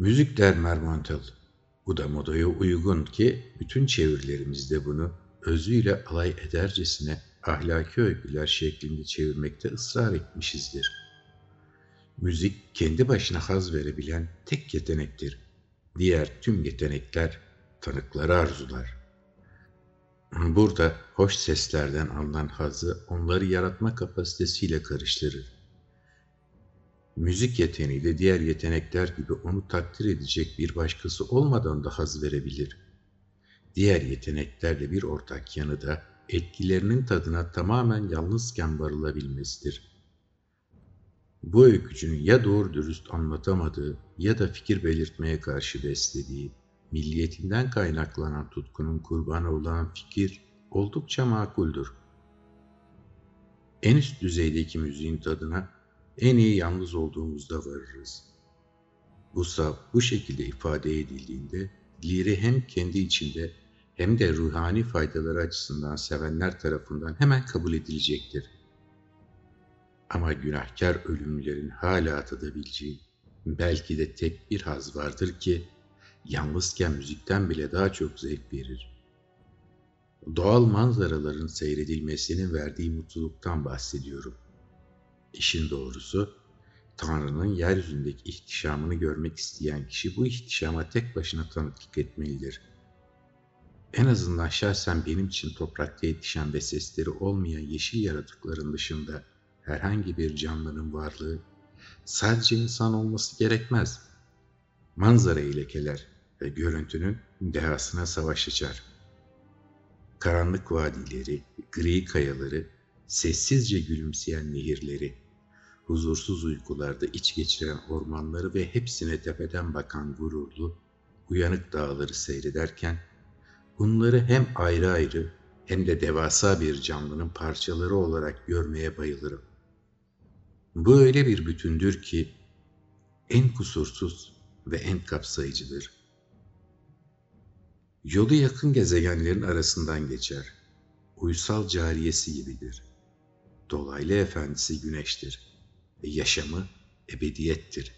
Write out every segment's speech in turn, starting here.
Müzik der Mermontel. Bu da modaya uygun ki bütün çevirilerimizde bunu özüyle alay edercesine ahlaki öyküler şeklinde çevirmekte ısrar etmişizdir. Müzik kendi başına haz verebilen tek yetenektir. Diğer tüm yetenekler tanıkları arzular. Burada hoş seslerden alınan hazı onları yaratma kapasitesiyle karıştırır. Müzik yeteneği de diğer yetenekler gibi onu takdir edecek bir başkası olmadan da haz verebilir. Diğer yeteneklerle bir ortak yanı da etkilerinin tadına tamamen yalnızken varılabilmesidir. Bu öykücünün ya doğru dürüst anlatamadığı ya da fikir belirtmeye karşı beslediği, milliyetinden kaynaklanan tutkunun kurbanı olan fikir oldukça makuldür. En üst düzeydeki müziğin tadına en iyi yalnız olduğumuzda varırız. Bu saf bu şekilde ifade edildiğinde liri hem kendi içinde hem de ruhani faydaları açısından sevenler tarafından hemen kabul edilecektir. Ama günahkar ölümlerin hala tadabileceği belki de tek bir haz vardır ki yalnızken müzikten bile daha çok zevk verir. Doğal manzaraların seyredilmesinin verdiği mutluluktan bahsediyorum. İşin doğrusu, Tanrı'nın yeryüzündeki ihtişamını görmek isteyen kişi bu ihtişama tek başına tanıklık etmelidir. En azından şahsen benim için toprakta yetişen ve sesleri olmayan yeşil yaratıkların dışında herhangi bir canlının varlığı sadece insan olması gerekmez. Manzara lekeler ve görüntünün dehasına savaş açar. Karanlık vadileri, gri kayaları, sessizce gülümseyen nehirleri, huzursuz uykularda iç geçiren ormanları ve hepsine tepeden bakan gururlu, uyanık dağları seyrederken, bunları hem ayrı ayrı hem de devasa bir canlının parçaları olarak görmeye bayılırım. Bu öyle bir bütündür ki, en kusursuz ve en kapsayıcıdır. Yolu yakın gezegenlerin arasından geçer. Uysal cariyesi gibidir. Dolaylı efendisi güneştir ve yaşamı ebediyettir.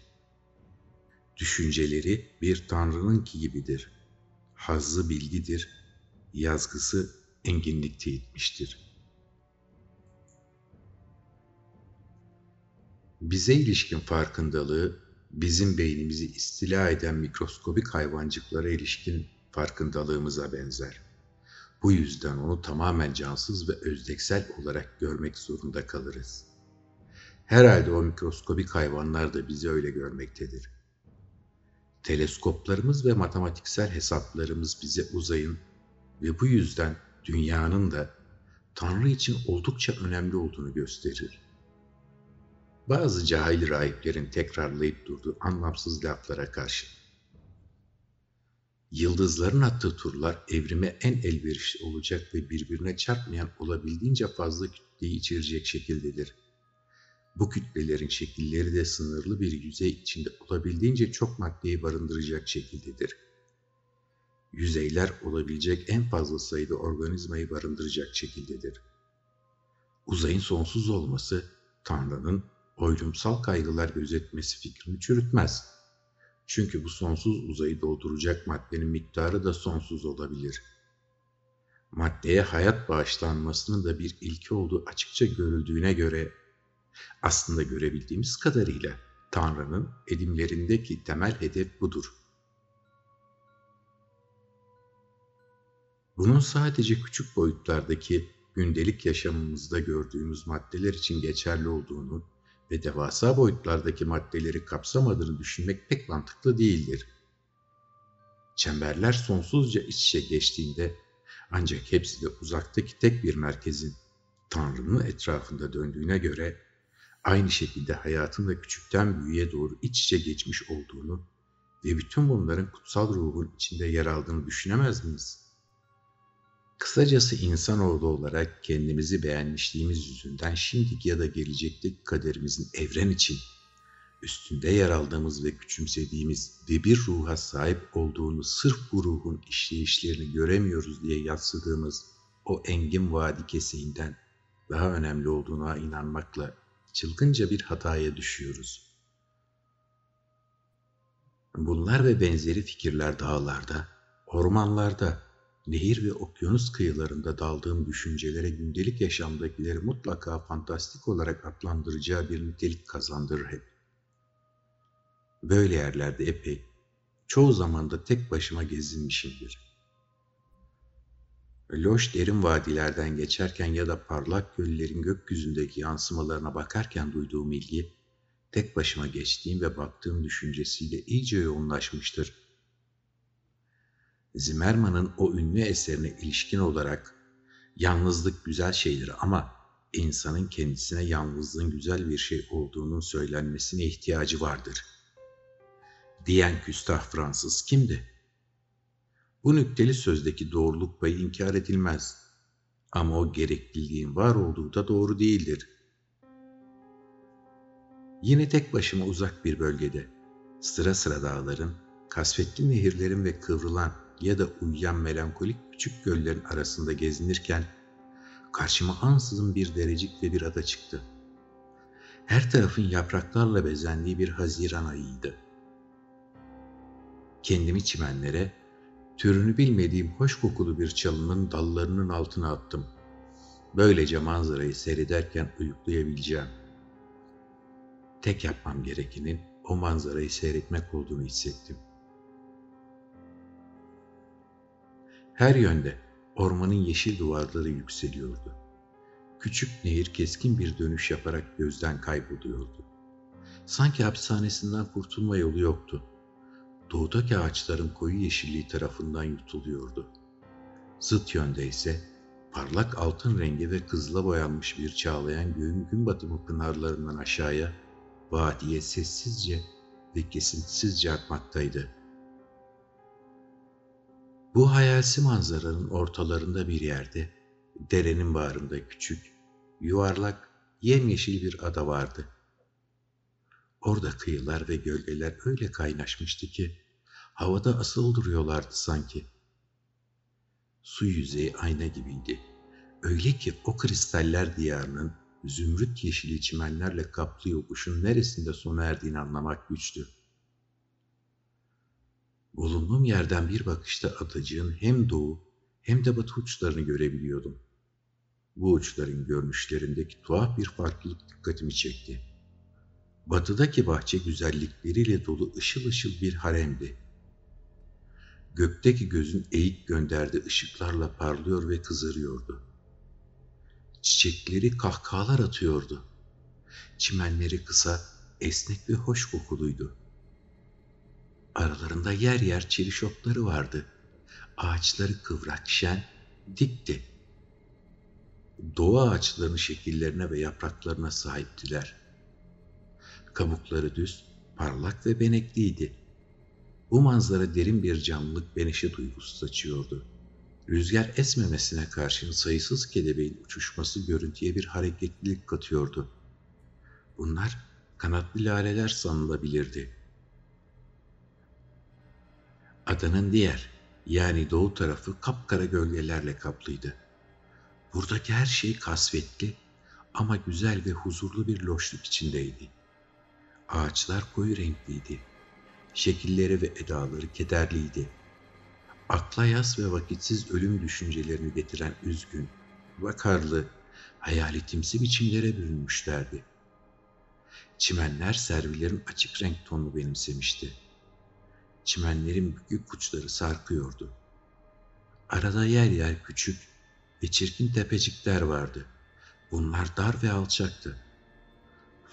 Düşünceleri bir tanrınınki gibidir. Hazzı bilgidir, yazgısı enginlikte yetmiştir. Bize ilişkin farkındalığı, bizim beynimizi istila eden mikroskobik hayvancıklara ilişkin farkındalığımıza benzer. Bu yüzden onu tamamen cansız ve özdeksel olarak görmek zorunda kalırız. Herhalde o mikroskobik hayvanlar da bizi öyle görmektedir. Teleskoplarımız ve matematiksel hesaplarımız bize uzayın ve bu yüzden dünyanın da Tanrı için oldukça önemli olduğunu gösterir. Bazı cahil rahiplerin tekrarlayıp durduğu anlamsız laflara karşı Yıldızların attığı turlar evrime en elverişli olacak ve birbirine çarpmayan olabildiğince fazla kütleyi içerecek şekildedir. Bu kütlelerin şekilleri de sınırlı bir yüzey içinde olabildiğince çok maddeyi barındıracak şekildedir. Yüzeyler olabilecek en fazla sayıda organizmayı barındıracak şekildedir. Uzayın sonsuz olması, Tanrı'nın oylumsal kaygılar gözetmesi fikrini çürütmez.'' Çünkü bu sonsuz uzayı dolduracak maddenin miktarı da sonsuz olabilir. Maddeye hayat bağışlanmasının da bir ilki olduğu açıkça görüldüğüne göre aslında görebildiğimiz kadarıyla Tanrı'nın edimlerindeki temel hedef budur. Bunun sadece küçük boyutlardaki gündelik yaşamımızda gördüğümüz maddeler için geçerli olduğunu ve devasa boyutlardaki maddeleri kapsamadığını düşünmek pek mantıklı değildir. Çemberler sonsuzca iç içe geçtiğinde ancak hepsi de uzaktaki tek bir merkezin Tanrı'nın etrafında döndüğüne göre aynı şekilde hayatın da küçükten büyüğe doğru iç içe geçmiş olduğunu ve bütün bunların kutsal ruhun içinde yer aldığını düşünemez miyiz? Kısacası insanoğlu olarak kendimizi beğenmişliğimiz yüzünden şimdiki ya da gelecekteki kaderimizin evren için üstünde yer aldığımız ve küçümsediğimiz ve bir ruha sahip olduğunu sırf bu ruhun işleyişlerini göremiyoruz diye yatsıdığımız o engin vadi keseğinden daha önemli olduğuna inanmakla çılgınca bir hataya düşüyoruz. Bunlar ve benzeri fikirler dağlarda, ormanlarda, nehir ve okyanus kıyılarında daldığım düşüncelere gündelik yaşamdakileri mutlaka fantastik olarak adlandıracağı bir nitelik kazandırır hep. Böyle yerlerde epey, çoğu zamanda tek başıma gezinmişimdir. Loş derin vadilerden geçerken ya da parlak göllerin gökyüzündeki yansımalarına bakarken duyduğum ilgi, tek başıma geçtiğim ve baktığım düşüncesiyle iyice yoğunlaşmıştır. Zimmerman'ın o ünlü eserine ilişkin olarak yalnızlık güzel şeydir ama insanın kendisine yalnızlığın güzel bir şey olduğunun söylenmesine ihtiyacı vardır. Diyen küstah Fransız kimdi? Bu nükteli sözdeki doğruluk payı inkar edilmez. Ama o gerekliliğin var olduğu da doğru değildir. Yine tek başıma uzak bir bölgede, sıra sıra dağların, kasvetli nehirlerin ve kıvrılan ya da uyuyan melankolik küçük göllerin arasında gezinirken, karşıma ansızın bir derecik ve bir ada çıktı. Her tarafın yapraklarla bezendiği bir haziran ayıydı. Kendimi çimenlere, türünü bilmediğim hoş kokulu bir çalının dallarının altına attım. Böylece manzarayı seyrederken uyuklayabileceğim. Tek yapmam gerekenin o manzarayı seyretmek olduğunu hissettim. Her yönde ormanın yeşil duvarları yükseliyordu. Küçük nehir keskin bir dönüş yaparak gözden kayboluyordu. Sanki hapishanesinden kurtulma yolu yoktu doğudaki ağaçların koyu yeşilliği tarafından yutuluyordu. Zıt yönde ise parlak altın rengi ve kızla boyanmış bir çağlayan göğün gün batımı pınarlarından aşağıya vadiye sessizce ve kesintisizce akmaktaydı. Bu hayalsi manzaranın ortalarında bir yerde, derenin bağrında küçük, yuvarlak, yemyeşil bir ada vardı. Orada kıyılar ve gölgeler öyle kaynaşmıştı ki, havada asıl duruyorlardı sanki. Su yüzeyi ayna gibiydi. Öyle ki o kristaller diyarının zümrüt yeşili çimenlerle kaplı yokuşun neresinde sona erdiğini anlamak güçtü. Bulunduğum yerden bir bakışta adacığın hem doğu hem de batı uçlarını görebiliyordum. Bu uçların görünüşlerindeki tuhaf bir farklılık dikkatimi çekti. Batıdaki bahçe güzellikleriyle dolu ışıl ışıl bir haremdi gökteki gözün eğik gönderdiği ışıklarla parlıyor ve kızarıyordu. Çiçekleri kahkahalar atıyordu. Çimenleri kısa, esnek ve hoş kokuluydu. Aralarında yer yer çeliş otları vardı. Ağaçları kıvrak, şen, dikti. Doğu ağaçlarının şekillerine ve yapraklarına sahiptiler. Kabukları düz, parlak ve benekliydi bu manzara derin bir canlılık ve neşe duygusu saçıyordu. Rüzgar esmemesine karşın sayısız kelebeğin uçuşması görüntüye bir hareketlilik katıyordu. Bunlar kanatlı laleler sanılabilirdi. Adanın diğer yani doğu tarafı kapkara gölgelerle kaplıydı. Buradaki her şey kasvetli ama güzel ve huzurlu bir loşluk içindeydi. Ağaçlar koyu renkliydi şekilleri ve edaları kederliydi. Akla yas ve vakitsiz ölüm düşüncelerini getiren üzgün, vakarlı, hayaletimsi biçimlere bürünmüşlerdi. Çimenler servilerin açık renk tonunu benimsemişti. Çimenlerin bükük uçları sarkıyordu. Arada yer yer küçük ve çirkin tepecikler vardı. Bunlar dar ve alçaktı.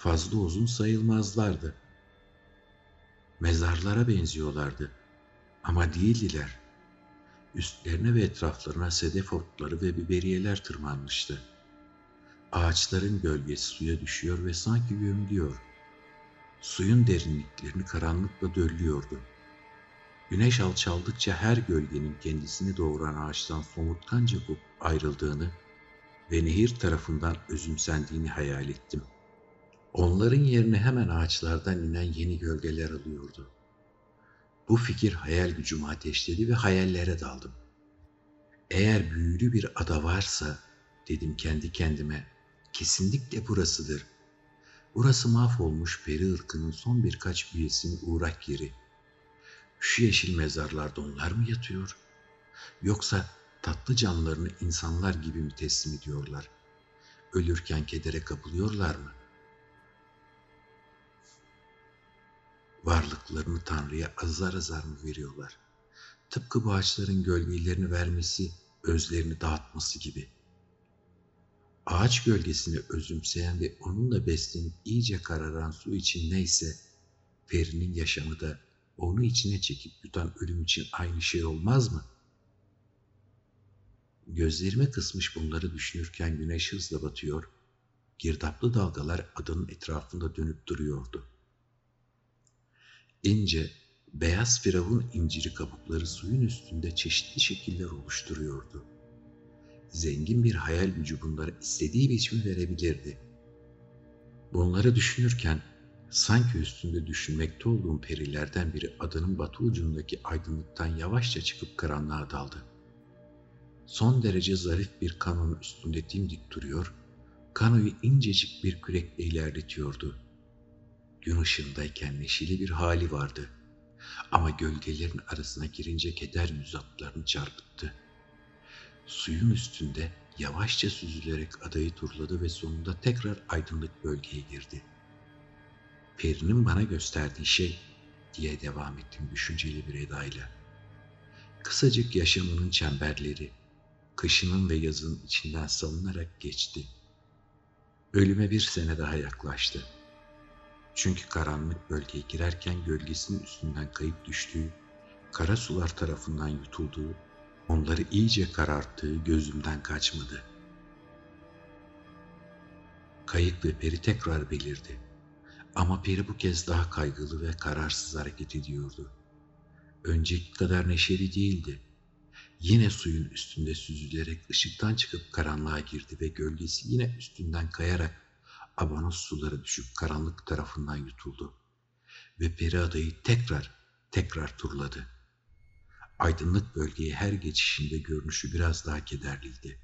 Fazla uzun sayılmazlardı mezarlara benziyorlardı ama değildiler. Üstlerine ve etraflarına sedef otları ve biberiyeler tırmanmıştı. Ağaçların gölgesi suya düşüyor ve sanki gömülüyor. Suyun derinliklerini karanlıkla döllüyordu. Güneş alçaldıkça her gölgenin kendisini doğuran ağaçtan somurtkanca kopup ayrıldığını ve nehir tarafından özümsendiğini hayal ettim.'' Onların yerine hemen ağaçlardan inen yeni gölgeler alıyordu. Bu fikir hayal gücümü ateşledi ve hayallere daldım. Eğer büyülü bir ada varsa, dedim kendi kendime, kesinlikle burasıdır. Burası mahvolmuş peri ırkının son birkaç üyesinin uğrak yeri. Şu yeşil mezarlarda onlar mı yatıyor? Yoksa tatlı canlarını insanlar gibi mi teslim ediyorlar? Ölürken kedere kapılıyorlar mı? Varlıklarını Tanrı'ya azar azar mı veriyorlar? Tıpkı bu ağaçların gölgelerini vermesi, özlerini dağıtması gibi. Ağaç gölgesini özümseyen ve onunla beslenip iyice kararan su için neyse, perinin yaşamı da onu içine çekip yutan ölüm için aynı şey olmaz mı? Gözlerime kısmış bunları düşünürken güneş hızla batıyor, girdaplı dalgalar adanın etrafında dönüp duruyordu. İnce, beyaz firavun inciri kabukları suyun üstünde çeşitli şekiller oluşturuyordu. Zengin bir hayal gücü bunlara istediği biçimi verebilirdi. Bunları düşünürken sanki üstünde düşünmekte olduğum perilerden biri adanın batı ucundaki aydınlıktan yavaşça çıkıp karanlığa daldı. Son derece zarif bir kanonun üstünde dimdik duruyor, kanoyu incecik bir kürekle ilerletiyordu. Gün ışığındayken neşeli bir hali vardı. Ama gölgelerin arasına girince keder yüz atlarını çarpıttı. Suyun üstünde yavaşça süzülerek adayı turladı ve sonunda tekrar aydınlık bölgeye girdi. Peri'nin bana gösterdiği şey diye devam ettim düşünceli bir edayla. Kısacık yaşamının çemberleri, kışının ve yazın içinden salınarak geçti. Ölüme bir sene daha yaklaştı. Çünkü karanlık bölgeye girerken gölgesinin üstünden kayıp düştüğü, kara sular tarafından yutulduğu, onları iyice kararttığı gözümden kaçmadı. Kayık ve peri tekrar belirdi. Ama peri bu kez daha kaygılı ve kararsız hareket ediyordu. Önceki kadar neşeli değildi. Yine suyun üstünde süzülerek ışıktan çıkıp karanlığa girdi ve gölgesi yine üstünden kayarak abanos sulara düşüp karanlık tarafından yutuldu. Ve peri adayı tekrar, tekrar turladı. Aydınlık bölgeye her geçişinde görünüşü biraz daha kederliydi.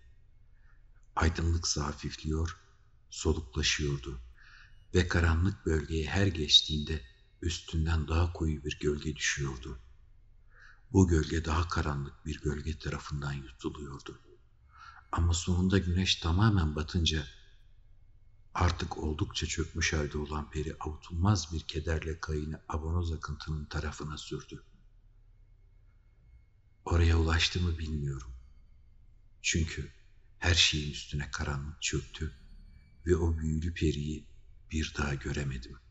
Aydınlık hafifliyor, soluklaşıyordu ve karanlık bölgeye her geçtiğinde üstünden daha koyu bir gölge düşüyordu. Bu gölge daha karanlık bir gölge tarafından yutuluyordu. Ama sonunda güneş tamamen batınca artık oldukça çökmüş halde olan peri avutulmaz bir kederle kayını abonoz akıntının tarafına sürdü. Oraya ulaştı mı bilmiyorum. Çünkü her şeyin üstüne karanlık çöktü ve o büyülü periyi bir daha göremedim.''